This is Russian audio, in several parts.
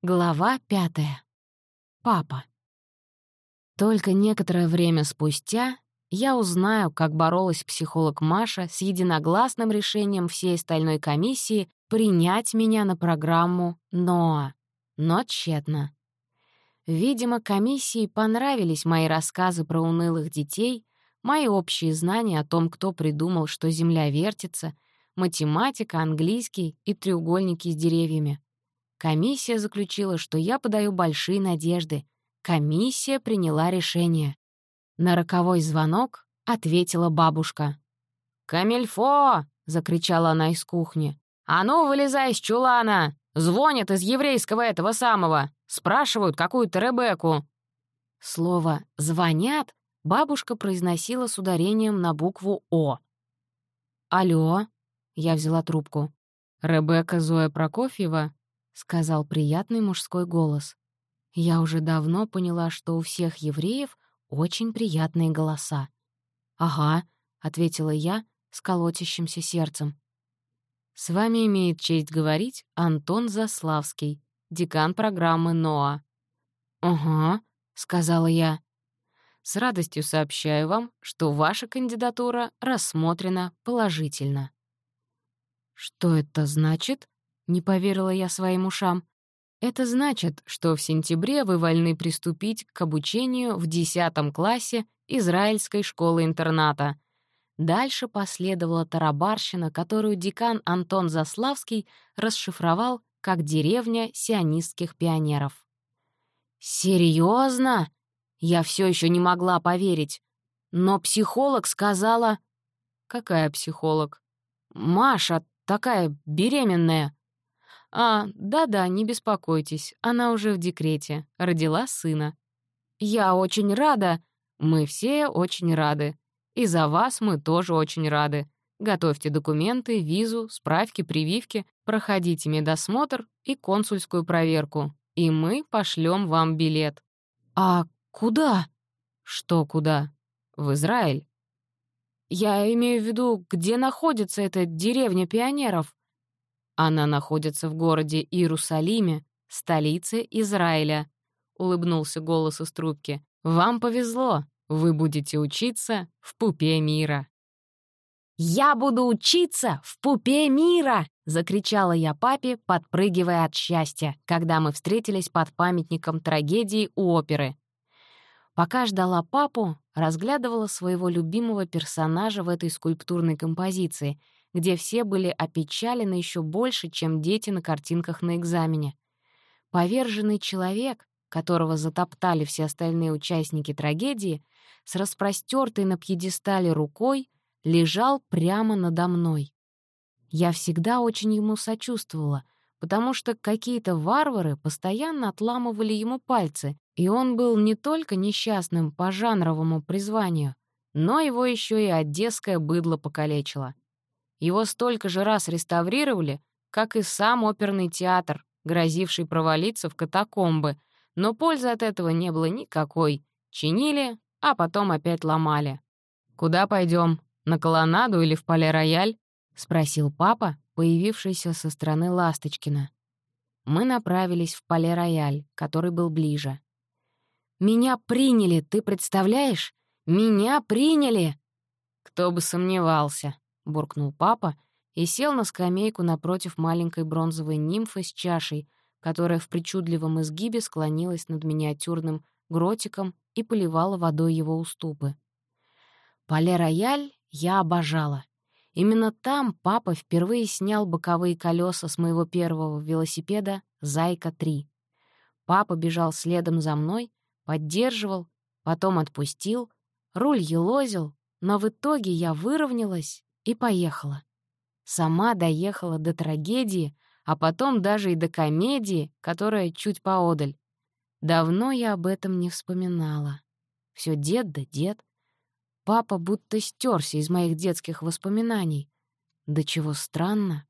Глава пятая. Папа. Только некоторое время спустя я узнаю, как боролась психолог Маша с единогласным решением всей стальной комиссии принять меня на программу НОА, но тщетно. Видимо, комиссии понравились мои рассказы про унылых детей, мои общие знания о том, кто придумал, что Земля вертится, математика, английский и треугольники с деревьями. Комиссия заключила, что я подаю большие надежды. Комиссия приняла решение. На роковой звонок ответила бабушка. «Камильфо!» — закричала она из кухни. «А ну, вылезай из чулана! Звонят из еврейского этого самого! Спрашивают какую-то Ребекку!» Слово «звонят» бабушка произносила с ударением на букву «О». «Алло?» — я взяла трубку. «Ребекка Зоя Прокофьева?» — сказал приятный мужской голос. Я уже давно поняла, что у всех евреев очень приятные голоса. «Ага», — ответила я с колотящимся сердцем. «С вами имеет честь говорить Антон Заславский, декан программы НОА». «Ага», — сказала я. «С радостью сообщаю вам, что ваша кандидатура рассмотрена положительно». «Что это значит?» Не поверила я своим ушам. Это значит, что в сентябре вы вольны приступить к обучению в 10 классе израильской школы-интерната. Дальше последовала тарабарщина, которую декан Антон Заславский расшифровал как «деревня сионистских пионеров». «Серьезно?» Я все еще не могла поверить. Но психолог сказала... «Какая психолог?» «Маша, такая беременная». «А, да-да, не беспокойтесь, она уже в декрете, родила сына». «Я очень рада». «Мы все очень рады. И за вас мы тоже очень рады. Готовьте документы, визу, справки, прививки, проходите медосмотр и консульскую проверку, и мы пошлем вам билет». «А куда?» «Что куда?» «В Израиль». «Я имею в виду, где находится эта деревня пионеров?» Она находится в городе Иерусалиме, столице Израиля», — улыбнулся голос из трубки. «Вам повезло, вы будете учиться в пупе мира». «Я буду учиться в пупе мира!» — закричала я папе, подпрыгивая от счастья, когда мы встретились под памятником трагедии у оперы. Пока ждала папу, разглядывала своего любимого персонажа в этой скульптурной композиции — где все были опечалены еще больше, чем дети на картинках на экзамене. Поверженный человек, которого затоптали все остальные участники трагедии, с распростертой на пьедестале рукой, лежал прямо надо мной. Я всегда очень ему сочувствовала, потому что какие-то варвары постоянно отламывали ему пальцы, и он был не только несчастным по жанровому призванию, но его еще и одесское быдло покалечило. Его столько же раз реставрировали, как и сам оперный театр, грозивший провалиться в катакомбы, но пользы от этого не было никакой. Чинили, а потом опять ломали. «Куда пойдем? На колоннаду или в поле-рояль?» — спросил папа, появившийся со стороны Ласточкина. Мы направились в поле-рояль, который был ближе. «Меня приняли, ты представляешь? Меня приняли!» Кто бы сомневался буркнул папа и сел на скамейку напротив маленькой бронзовой нимфы с чашей, которая в причудливом изгибе склонилась над миниатюрным гротиком и поливала водой его уступы. Пале-рояль я обожала. Именно там папа впервые снял боковые колеса с моего первого велосипеда «Зайка-3». Папа бежал следом за мной, поддерживал, потом отпустил, руль елозил, но в итоге я выровнялась и поехала. Сама доехала до трагедии, а потом даже и до комедии, которая чуть поодаль. Давно я об этом не вспоминала. Все дед да дед. Папа будто стерся из моих детских воспоминаний. Да чего странно.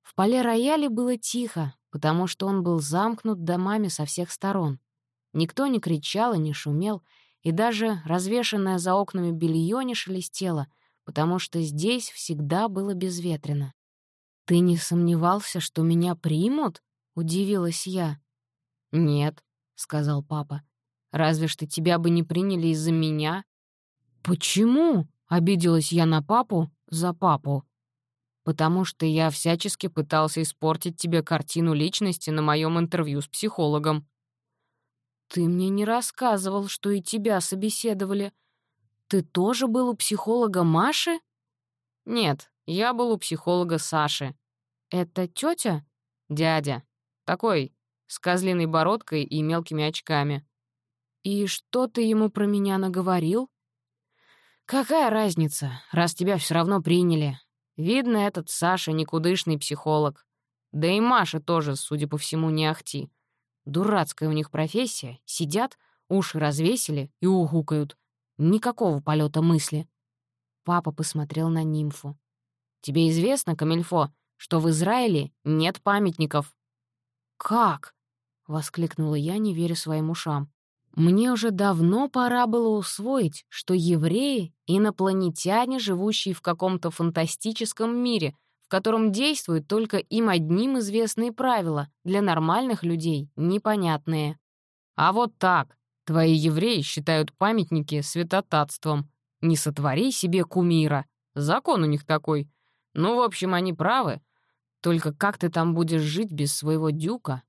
В поле-рояле было тихо, потому что он был замкнут домами со всех сторон. Никто не кричал и не шумел, и даже развешанное за окнами белье не шелестело — потому что здесь всегда было безветренно. «Ты не сомневался, что меня примут?» — удивилась я. «Нет», — сказал папа. «Разве что тебя бы не приняли из-за меня». «Почему?» — обиделась я на папу за папу. «Потому что я всячески пытался испортить тебе картину личности на моем интервью с психологом». «Ты мне не рассказывал, что и тебя собеседовали. Ты тоже был у психолога Маши?» «Нет, я был у психолога Саши». «Это тетя? «Дядя. Такой, с козлиной бородкой и мелкими очками». «И что ты ему про меня наговорил?» «Какая разница, раз тебя все равно приняли? Видно, этот Саша никудышный психолог. Да и Маша тоже, судя по всему, не ахти. Дурацкая у них профессия. Сидят, уши развесили и угукают. Никакого полета мысли. Папа посмотрел на нимфу. «Тебе известно, Камильфо, что в Израиле нет памятников?» «Как?» — воскликнула я, не веря своим ушам. Мне уже давно пора было усвоить, что евреи — инопланетяне, живущие в каком-то фантастическом мире, в котором действуют только им одним известные правила, для нормальных людей непонятные. А вот так. Твои евреи считают памятники святотатством. Не сотвори себе кумира. Закон у них такой. Ну, в общем, они правы. Только как ты там будешь жить без своего дюка,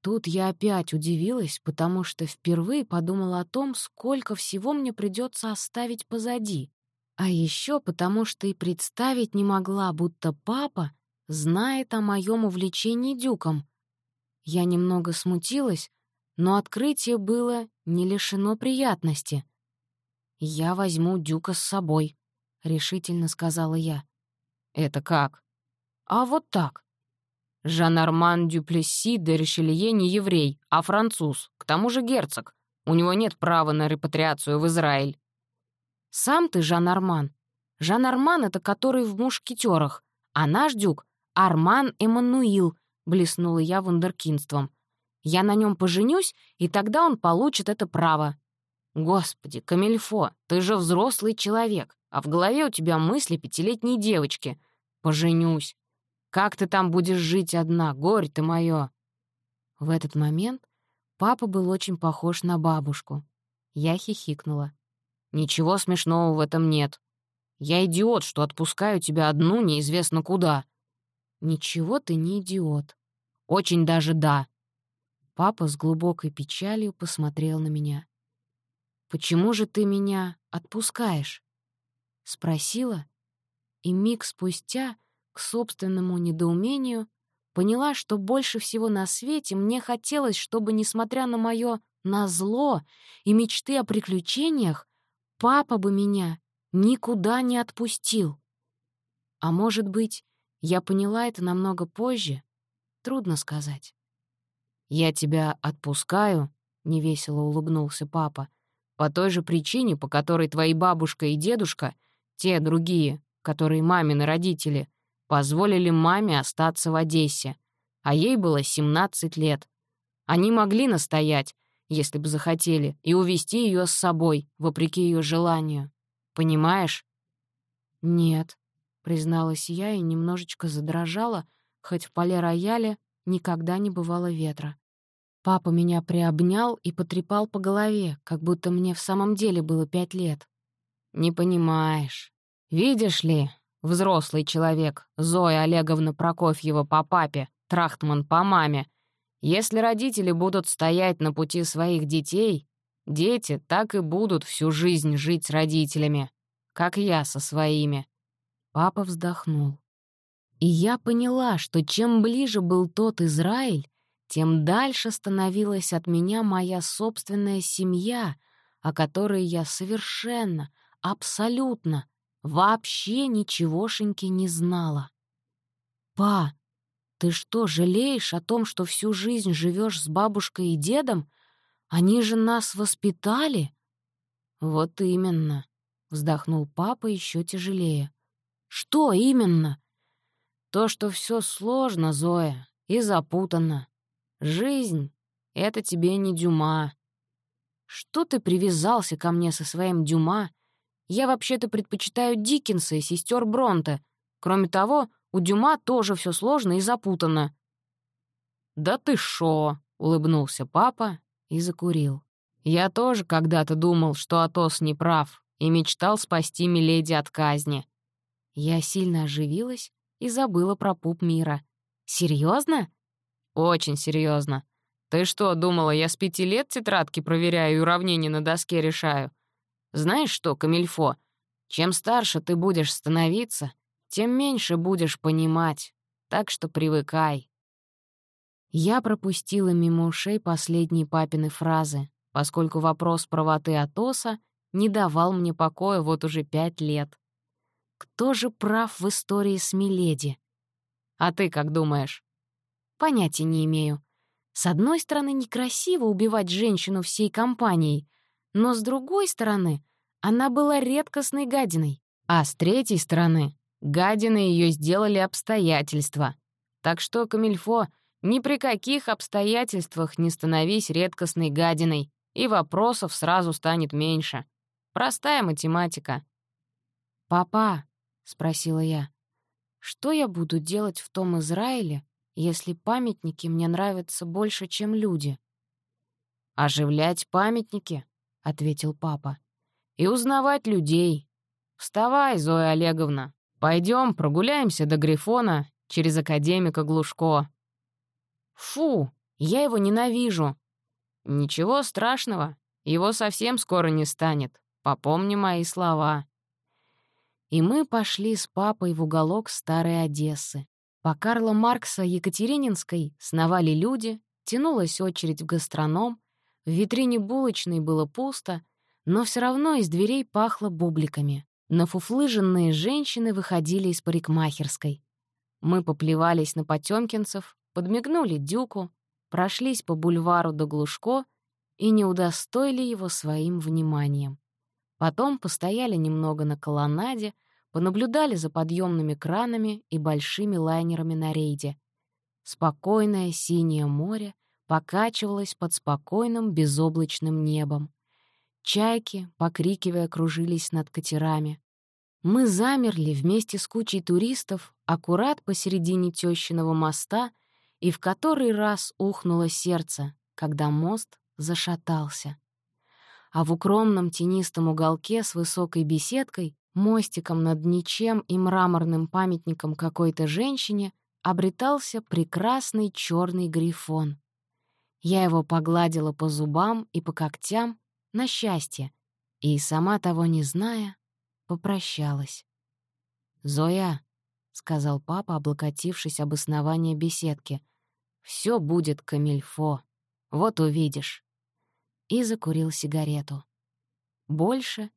Тут я опять удивилась, потому что впервые подумала о том, сколько всего мне придется оставить позади. А еще потому что и представить не могла, будто папа знает о моем увлечении дюком. Я немного смутилась, но открытие было не лишено приятности. «Я возьму дюка с собой», — решительно сказала я. «Это как?» «А вот так. Жан-Арман Дюплесси де Ришелье не еврей, а француз, к тому же герцог. У него нет права на репатриацию в Израиль. Сам ты Жан-Арман. Жан-Арман — это который в мушкетерах, а наш дюк — Арман Эммануил, блеснула я вундеркинством. Я на нем поженюсь, и тогда он получит это право. Господи, Камильфо, ты же взрослый человек, а в голове у тебя мысли пятилетней девочки. Поженюсь. Как ты там будешь жить одна, горь ты моё?» В этот момент папа был очень похож на бабушку. Я хихикнула. «Ничего смешного в этом нет. Я идиот, что отпускаю тебя одну неизвестно куда». «Ничего ты не идиот. Очень даже да». Папа с глубокой печалью посмотрел на меня. «Почему же ты меня отпускаешь?» Спросила, и миг спустя — к собственному недоумению, поняла, что больше всего на свете мне хотелось, чтобы, несмотря на мое назло и мечты о приключениях, папа бы меня никуда не отпустил. А может быть, я поняла это намного позже? Трудно сказать. «Я тебя отпускаю», — невесело улыбнулся папа, «по той же причине, по которой твои бабушка и дедушка, те другие, которые мамины родители, позволили маме остаться в Одессе, а ей было 17 лет. Они могли настоять, если бы захотели, и увести ее с собой, вопреки ее желанию. Понимаешь? «Нет», — призналась я и немножечко задрожала, хоть в поле рояля никогда не бывало ветра. Папа меня приобнял и потрепал по голове, как будто мне в самом деле было пять лет. «Не понимаешь. Видишь ли, Взрослый человек, Зоя Олеговна Прокофьева по папе, Трахтман по маме. Если родители будут стоять на пути своих детей, дети так и будут всю жизнь жить с родителями, как я со своими. Папа вздохнул. И я поняла, что чем ближе был тот Израиль, тем дальше становилась от меня моя собственная семья, о которой я совершенно, абсолютно, вообще ничегошеньки не знала. «Па, ты что, жалеешь о том, что всю жизнь живешь с бабушкой и дедом? Они же нас воспитали?» «Вот именно», — вздохнул папа еще тяжелее. «Что именно?» «То, что все сложно, Зоя, и запутанно. Жизнь — это тебе не Дюма. Что ты привязался ко мне со своим Дюма я вообще-то предпочитаю Диккенса и сестер Бронте. Кроме того, у Дюма тоже все сложно и запутанно». «Да ты шо!» — улыбнулся папа и закурил. «Я тоже когда-то думал, что Атос не прав, и мечтал спасти Миледи от казни». Я сильно оживилась и забыла про пуп мира. Серьезно? «Очень серьезно. Ты что, думала, я с пяти лет тетрадки проверяю и уравнения на доске решаю? Знаешь что, Камильфо, чем старше ты будешь становиться, тем меньше будешь понимать, так что привыкай». Я пропустила мимо ушей последние папины фразы, поскольку вопрос правоты Атоса не давал мне покоя вот уже пять лет. Кто же прав в истории с Миледи? А ты как думаешь? Понятия не имею. С одной стороны, некрасиво убивать женщину всей компанией, но с другой стороны, она была редкостной гадиной, а с третьей стороны, гадиной ее сделали обстоятельства. Так что, Камильфо, ни при каких обстоятельствах не становись редкостной гадиной, и вопросов сразу станет меньше. Простая математика. «Папа», — спросила я, — «что я буду делать в том Израиле, если памятники мне нравятся больше, чем люди?» «Оживлять памятники», — ответил папа, — «и узнавать людей. Вставай, Зоя Олеговна, пойдем прогуляемся до Грифона через академика Глушко». «Фу, я его ненавижу». «Ничего страшного, его совсем скоро не станет. Попомни мои слова». И мы пошли с папой в уголок старой Одессы. По Карла Маркса Екатерининской сновали люди, тянулась очередь в гастроном, в витрине булочной было пусто, но все равно из дверей пахло бубликами. Нафуфлыженные женщины выходили из парикмахерской. Мы поплевались на потёмкинцев, подмигнули Дюку, прошлись по бульвару до Глушко и не удостоили его своим вниманием. Потом постояли немного на колоннаде, понаблюдали за подъемными кранами и большими лайнерами на рейде. Спокойное синее море покачивалось под спокойным безоблачным небом. Чайки, покрикивая, кружились над катерами. Мы замерли вместе с кучей туристов аккурат посередине тещиного моста и в который раз ухнуло сердце, когда мост зашатался. А в укромном тенистом уголке с высокой беседкой, мостиком над ничем и мраморным памятником какой-то женщине обретался прекрасный черный грифон. Я его погладила по зубам и по когтям на счастье, и, сама того не зная, попрощалась. «Зоя», — сказал папа, облокотившись об основание беседки, все будет камильфо. Вот увидишь». И закурил сигарету. Больше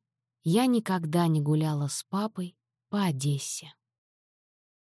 я никогда не гуляла с папой по Одессе.